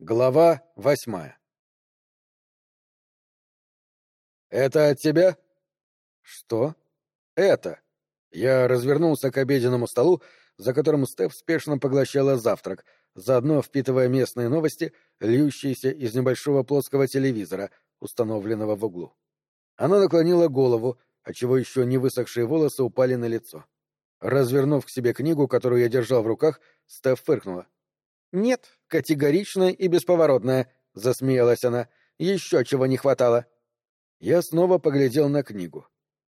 Глава восьмая «Это от тебя?» «Что?» «Это». Я развернулся к обеденному столу, за которым Стеф спешно поглощала завтрак, заодно впитывая местные новости, льющиеся из небольшого плоского телевизора, установленного в углу. Она наклонила голову, отчего еще не высохшие волосы упали на лицо. Развернув к себе книгу, которую я держал в руках, Стеф фыркнула. «Нет, категоричная и бесповоротная», — засмеялась она. «Еще чего не хватало». Я снова поглядел на книгу.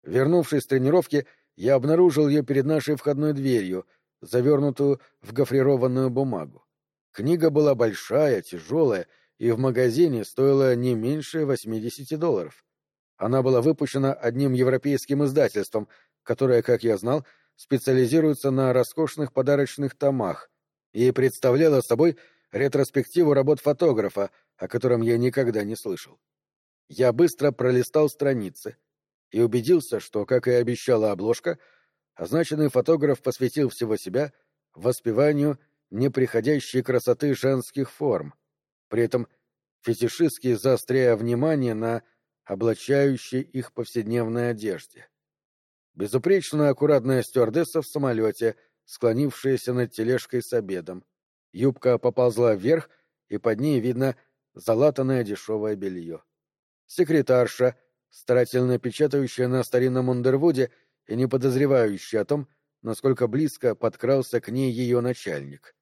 Вернувшись с тренировки, я обнаружил ее перед нашей входной дверью, завернутую в гофрированную бумагу. Книга была большая, тяжелая, и в магазине стоила не меньше 80 долларов. Она была выпущена одним европейским издательством, которое, как я знал, специализируется на роскошных подарочных томах, и представляла собой ретроспективу работ фотографа, о котором я никогда не слышал. Я быстро пролистал страницы и убедился, что, как и обещала обложка, означенный фотограф посвятил всего себя воспеванию неприходящей красоты женских форм, при этом фетишистски заостряя внимание на облачающей их повседневной одежде. Безупречно аккуратная стюардесса в самолете — склонившаяся над тележкой с обедом. Юбка поползла вверх, и под ней видно залатанное дешевое белье. Секретарша, старательно печатающая на старинном Ундервуде и не подозревающая о том, насколько близко подкрался к ней ее начальник.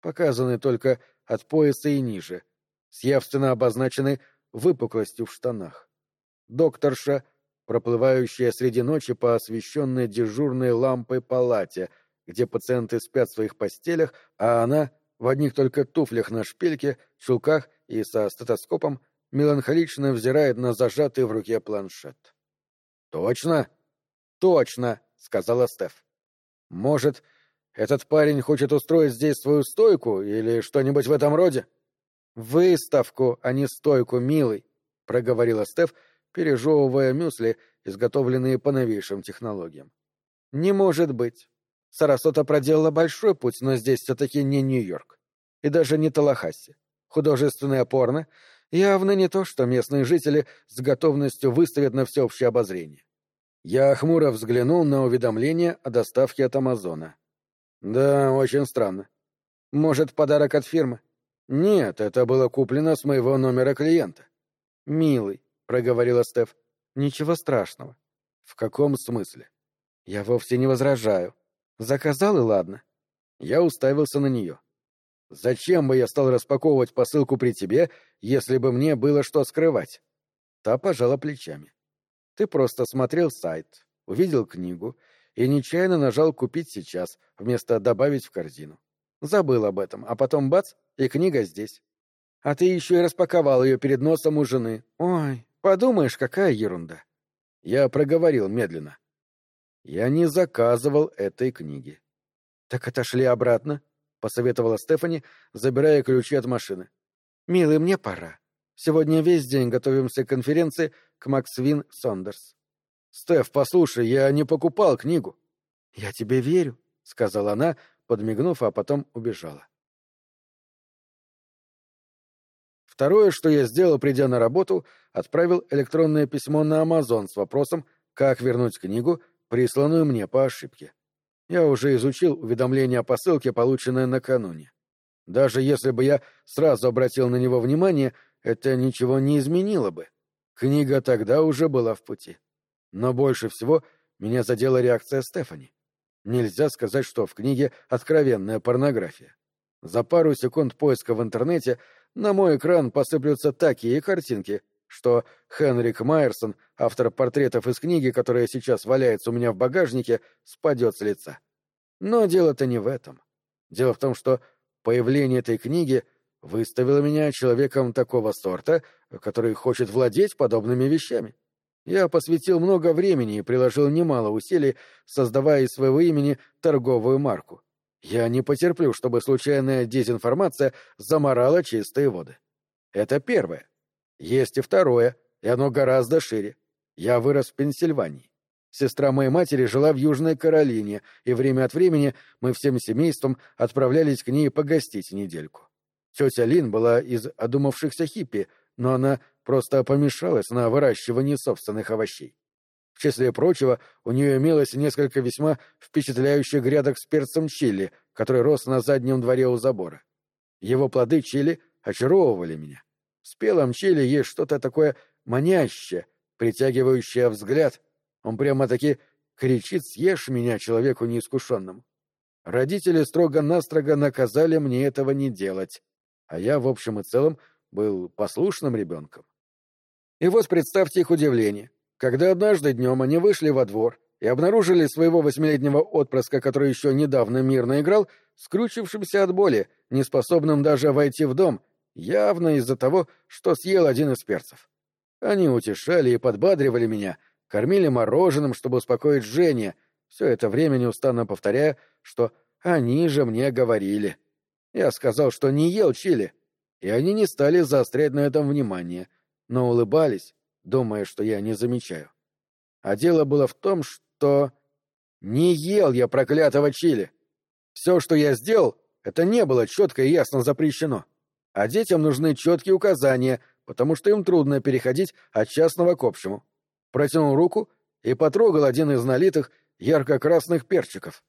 Показаны только от пояса и ниже, с явственно обозначенной выпуклостью в штанах. Докторша, проплывающая среди ночи по освещенной дежурной лампой палате — где пациенты спят в своих постелях, а она в одних только туфлях на шпильке, чулках и со стетоскопом меланхолично взирает на зажатый в руке планшет. «Точно?» «Точно», — сказала Стеф. «Может, этот парень хочет устроить здесь свою стойку или что-нибудь в этом роде?» «Выставку, а не стойку, милый», — проговорила Стеф, пережевывая мюсли, изготовленные по новейшим технологиям. «Не может быть. Сарасота проделала большой путь, но здесь все-таки не Нью-Йорк. И даже не Талахасси. Художественное порно явно не то, что местные жители с готовностью выставят на всеобщее обозрение. Я хмуро взглянул на уведомление о доставке от Амазона. Да, очень странно. Может, подарок от фирмы? Нет, это было куплено с моего номера клиента. Милый, проговорила Стеф. Ничего страшного. В каком смысле? Я вовсе не возражаю. Заказал и ладно. Я уставился на нее. Зачем бы я стал распаковывать посылку при тебе, если бы мне было что скрывать? Та пожала плечами. Ты просто смотрел сайт, увидел книгу и нечаянно нажал «Купить сейчас» вместо «Добавить в корзину». Забыл об этом, а потом бац, и книга здесь. А ты еще и распаковал ее перед носом у жены. Ой, подумаешь, какая ерунда. Я проговорил медленно. Я не заказывал этой книги. Так отошли обратно, посоветовала Стефани, забирая ключи от машины. Милый, мне пора. Сегодня весь день готовимся к конференции к Максвин Сондерс. Стеф, послушай, я не покупал книгу. Я тебе верю, сказала она, подмигнув, а потом убежала. Второе, что я сделал, придя на работу, отправил электронное письмо на Амазон с вопросом, как вернуть книгу присланную мне по ошибке. Я уже изучил уведомление о посылке, полученное накануне. Даже если бы я сразу обратил на него внимание, это ничего не изменило бы. Книга тогда уже была в пути. Но больше всего меня задела реакция Стефани. Нельзя сказать, что в книге откровенная порнография. За пару секунд поиска в интернете на мой экран посыплются такие картинки, что Хенрик Майерсон, автор портретов из книги, которая сейчас валяется у меня в багажнике, спадет с лица. Но дело-то не в этом. Дело в том, что появление этой книги выставило меня человеком такого сорта, который хочет владеть подобными вещами. Я посвятил много времени и приложил немало усилий, создавая из своего имени торговую марку. Я не потерплю, чтобы случайная дезинформация заморала чистые воды. Это первое. Есть и второе, и оно гораздо шире. Я вырос в Пенсильвании. Сестра моей матери жила в Южной Каролине, и время от времени мы всем семейством отправлялись к ней погостить недельку. Тетя Лин была из одумавшихся хиппи, но она просто помешалась на выращивании собственных овощей. В числе прочего, у нее имелось несколько весьма впечатляющих грядок с перцем чили, который рос на заднем дворе у забора. Его плоды чили очаровывали меня. В спелом чили есть что-то такое манящее, притягивающее взгляд. Он прямо-таки кричит «Съешь меня, человеку неискушенному». Родители строго-настрого наказали мне этого не делать, а я, в общем и целом, был послушным ребенком. И вот представьте их удивление, когда однажды днем они вышли во двор и обнаружили своего восьмилетнего отпрыска, который еще недавно мирно играл, скручившимся от боли, неспособным даже войти в дом, явно из-за того, что съел один из перцев. Они утешали и подбадривали меня, кормили мороженым, чтобы успокоить Женя, все это время неустанно повторяя, что они же мне говорили. Я сказал, что не ел чили, и они не стали заострять на этом внимание, но улыбались, думая, что я не замечаю. А дело было в том, что... Не ел я проклятого чили. Все, что я сделал, это не было четко и ясно запрещено. А детям нужны четкие указания, потому что им трудно переходить от частного к общему. Протянул руку и потрогал один из налитых ярко-красных перчиков.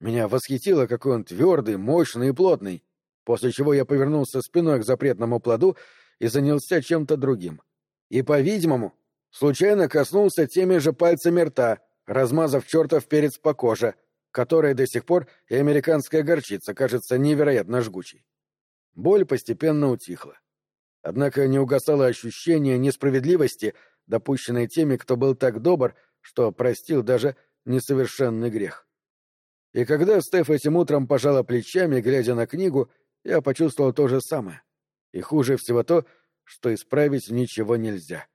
Меня восхитило, какой он твердый, мощный и плотный, после чего я повернулся спиной к запретному плоду и занялся чем-то другим и, по-видимому, случайно коснулся теми же пальцами рта, размазав чертов перец по коже, которой до сих пор и американская горчица кажется невероятно жгучей. Боль постепенно утихла. Однако не угасало ощущение несправедливости, допущенной теми, кто был так добр, что простил даже несовершенный грех. И когда Стеф этим утром пожала плечами, глядя на книгу, я почувствовал то же самое. И хуже всего то, что исправить ничего нельзя.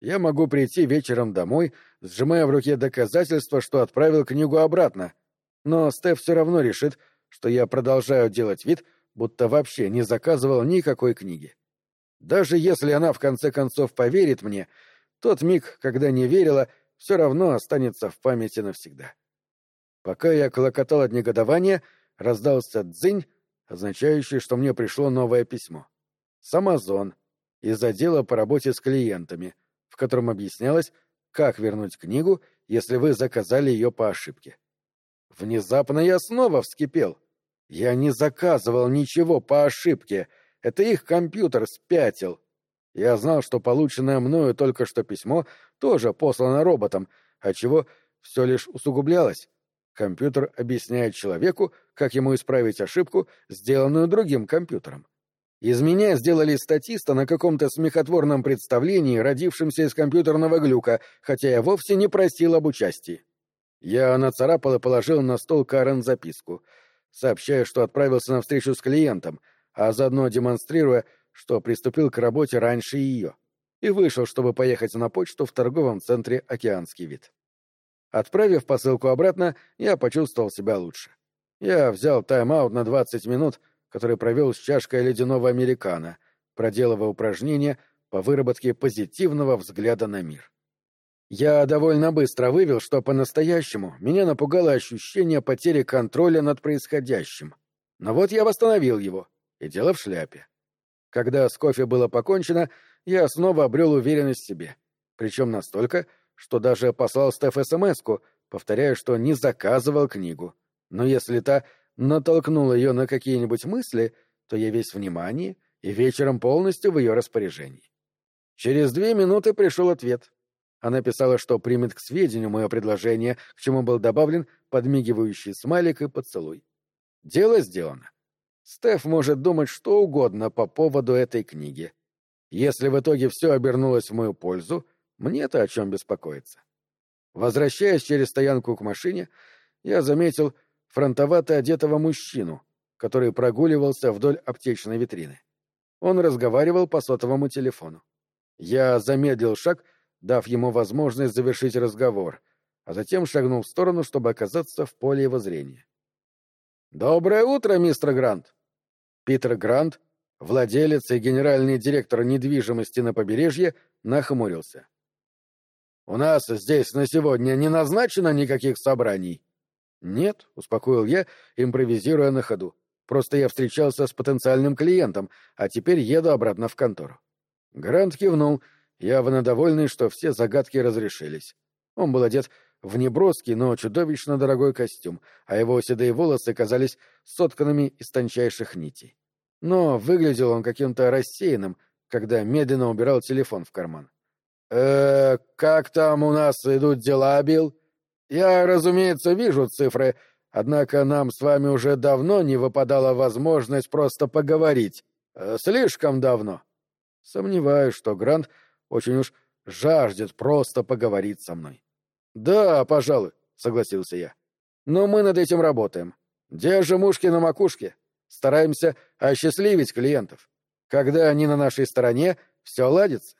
Я могу прийти вечером домой, сжимая в руке доказательства, что отправил книгу обратно, но Стеф все равно решит, что я продолжаю делать вид, будто вообще не заказывал никакой книги. Даже если она в конце концов поверит мне, тот миг, когда не верила, все равно останется в памяти навсегда. Пока я клокотал от негодования, раздался дзынь, означающий, что мне пришло новое письмо. С Амазон, из отдела по работе с клиентами, в котором объяснялось, как вернуть книгу, если вы заказали ее по ошибке. Внезапно я снова вскипел. Я не заказывал ничего по ошибке. Это их компьютер спятил. Я знал, что полученное мною только что письмо тоже послано роботом, отчего все лишь усугублялось. Компьютер объясняет человеку, как ему исправить ошибку, сделанную другим компьютером. Из меня сделали статиста на каком-то смехотворном представлении, родившемся из компьютерного глюка, хотя я вовсе не просил об участии. Я нацарапал и положил на стол Карен записку, сообщая, что отправился на встречу с клиентом, а заодно демонстрируя, что приступил к работе раньше ее, и вышел, чтобы поехать на почту в торговом центре «Океанский вид». Отправив посылку обратно, я почувствовал себя лучше. Я взял тайм-аут на 20 минут, который провел с чашкой ледяного американо, проделывая упражнения по выработке позитивного взгляда на мир. Я довольно быстро вывел, что по-настоящему меня напугало ощущение потери контроля над происходящим. Но вот я восстановил его, и дело в шляпе. Когда с кофе было покончено, я снова обрел уверенность в себе. Причем настолько, что даже послал Стеф смс повторяя, что не заказывал книгу. Но если та натолкнул ее на какие-нибудь мысли, то я весь внимание и вечером полностью в ее распоряжении. Через две минуты пришел ответ. Она писала, что примет к сведению мое предложение, к чему был добавлен подмигивающий смайлик и поцелуй. Дело сделано. Стеф может думать что угодно по поводу этой книги. Если в итоге все обернулось в мою пользу, мне-то о чем беспокоиться. Возвращаясь через стоянку к машине, я заметил, фронтовато одетого мужчину, который прогуливался вдоль аптечной витрины. Он разговаривал по сотовому телефону. Я замедлил шаг, дав ему возможность завершить разговор, а затем шагнул в сторону, чтобы оказаться в поле его зрения. «Доброе утро, мистер Грант!» Питер Грант, владелец и генеральный директор недвижимости на побережье, нахмурился. «У нас здесь на сегодня не назначено никаких собраний?» «Нет», — успокоил я, импровизируя на ходу. Просто я встречался с потенциальным клиентом, а теперь еду обратно в контору. Грант кивнул, явно довольный, что все загадки разрешились. Он был одет в неброский, но чудовищно дорогой костюм, а его седые волосы казались сотканными из тончайших нитей. Но выглядел он каким-то рассеянным, когда медленно убирал телефон в карман. э как там у нас идут дела, Билл? Я, разумеется, вижу цифры, Однако нам с вами уже давно не выпадала возможность просто поговорить. Э, слишком давно. Сомневаюсь, что Грант очень уж жаждет просто поговорить со мной. Да, пожалуй, согласился я. Но мы над этим работаем. Держим ушки на макушке. Стараемся осчастливить клиентов. Когда они на нашей стороне, все ладится.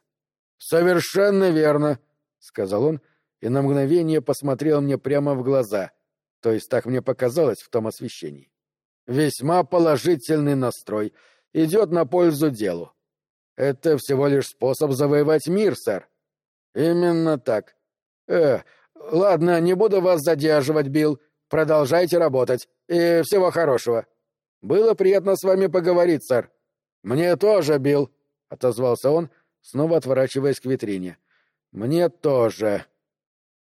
Совершенно верно, сказал он и на мгновение посмотрел мне прямо в глаза — то есть так мне показалось в том освещении. Весьма положительный настрой. Идет на пользу делу. Это всего лишь способ завоевать мир, сэр. Именно так. Э, ладно, не буду вас задерживать, Билл. Продолжайте работать. И всего хорошего. Было приятно с вами поговорить, сэр. Мне тоже, Билл, — отозвался он, снова отворачиваясь к витрине. Мне тоже.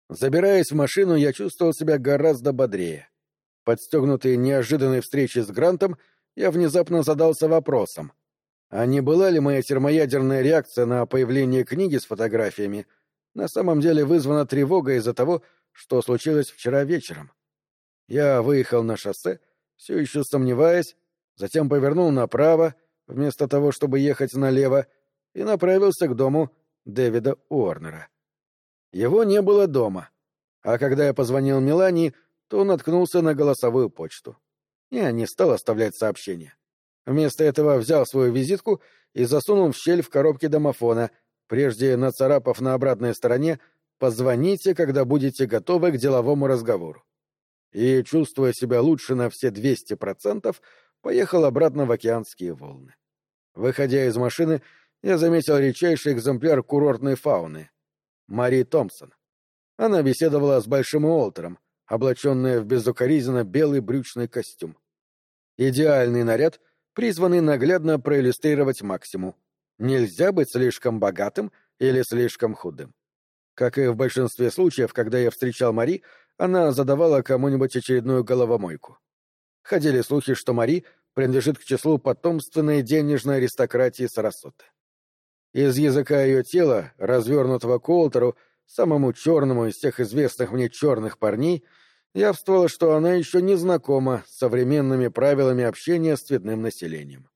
Забираясь в машину, я чувствовал себя гораздо бодрее. Подстегнутый неожиданной встречей с Грантом, я внезапно задался вопросом. А не была ли моя термоядерная реакция на появление книги с фотографиями на самом деле вызвана тревогой из-за того, что случилось вчера вечером? Я выехал на шоссе, все еще сомневаясь, затем повернул направо, вместо того, чтобы ехать налево, и направился к дому Дэвида Уорнера. Его не было дома. А когда я позвонил Мелании, то наткнулся на голосовую почту. Я не стал оставлять сообщение. Вместо этого взял свою визитку и засунул в щель в коробке домофона, прежде нацарапав на обратной стороне «Позвоните, когда будете готовы к деловому разговору». И, чувствуя себя лучше на все 200%, поехал обратно в океанские волны. Выходя из машины, я заметил редчайший экземпляр курортной фауны Мари Томпсон. Она беседовала с Большим Уолтером, облаченная в безукоризненно белый брючный костюм. Идеальный наряд, призванный наглядно проиллюстрировать максимум. Нельзя быть слишком богатым или слишком худым. Как и в большинстве случаев, когда я встречал Мари, она задавала кому-нибудь очередную головомойку. Ходили слухи, что Мари принадлежит к числу потомственной денежной аристократии Сарасоты. Из языка ее тела, развернутого к Уолтеру, самому черному из всех известных мне черных парней, явствовало, что она еще не знакома с современными правилами общения с цветным населением.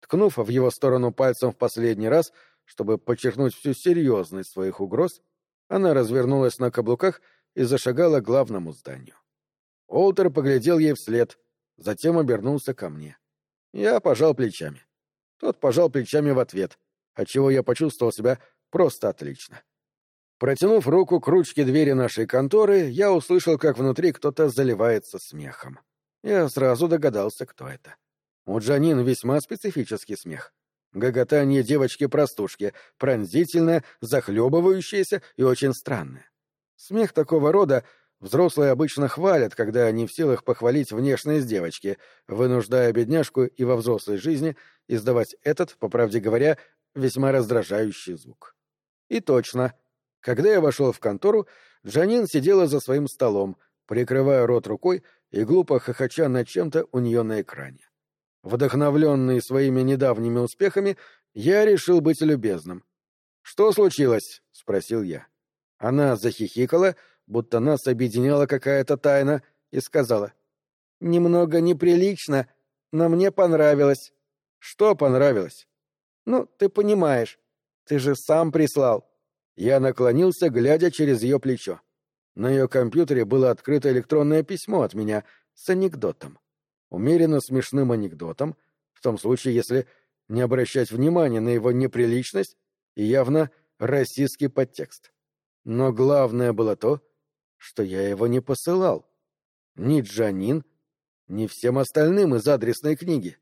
Ткнув в его сторону пальцем в последний раз, чтобы подчеркнуть всю серьезность своих угроз, она развернулась на каблуках и зашагала к главному зданию. Уолтер поглядел ей вслед, затем обернулся ко мне. Я пожал плечами. Тот пожал плечами в ответ — отчего я почувствовал себя просто отлично. Протянув руку к ручке двери нашей конторы, я услышал, как внутри кто-то заливается смехом. Я сразу догадался, кто это. У Джанин весьма специфический смех. Гоготание девочки-простушки, пронзительное, захлебывающееся и очень странное. Смех такого рода взрослые обычно хвалят, когда они в силах похвалить внешность девочки, вынуждая бедняжку и во взрослой жизни издавать этот, по правде говоря, весьма раздражающий звук. И точно, когда я вошел в контору, Джанин сидела за своим столом, прикрывая рот рукой и глупо хохоча над чем-то у нее на экране. Вдохновленный своими недавними успехами, я решил быть любезным. «Что случилось?» — спросил я. Она захихикала, будто нас объединяла какая-то тайна, и сказала. «Немного неприлично, но мне понравилось». «Что понравилось?» Ну, ты понимаешь. Ты же сам прислал. Я наклонился, глядя через ее плечо. На ее компьютере было открыто электронное письмо от меня с анекдотом. Умеренно смешным анекдотом, в том случае, если не обращать внимания на его неприличность и явно российский подтекст. Но главное было то, что я его не посылал. Ни Джанин, ни всем остальным из адресной книги.